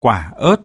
quả ớt.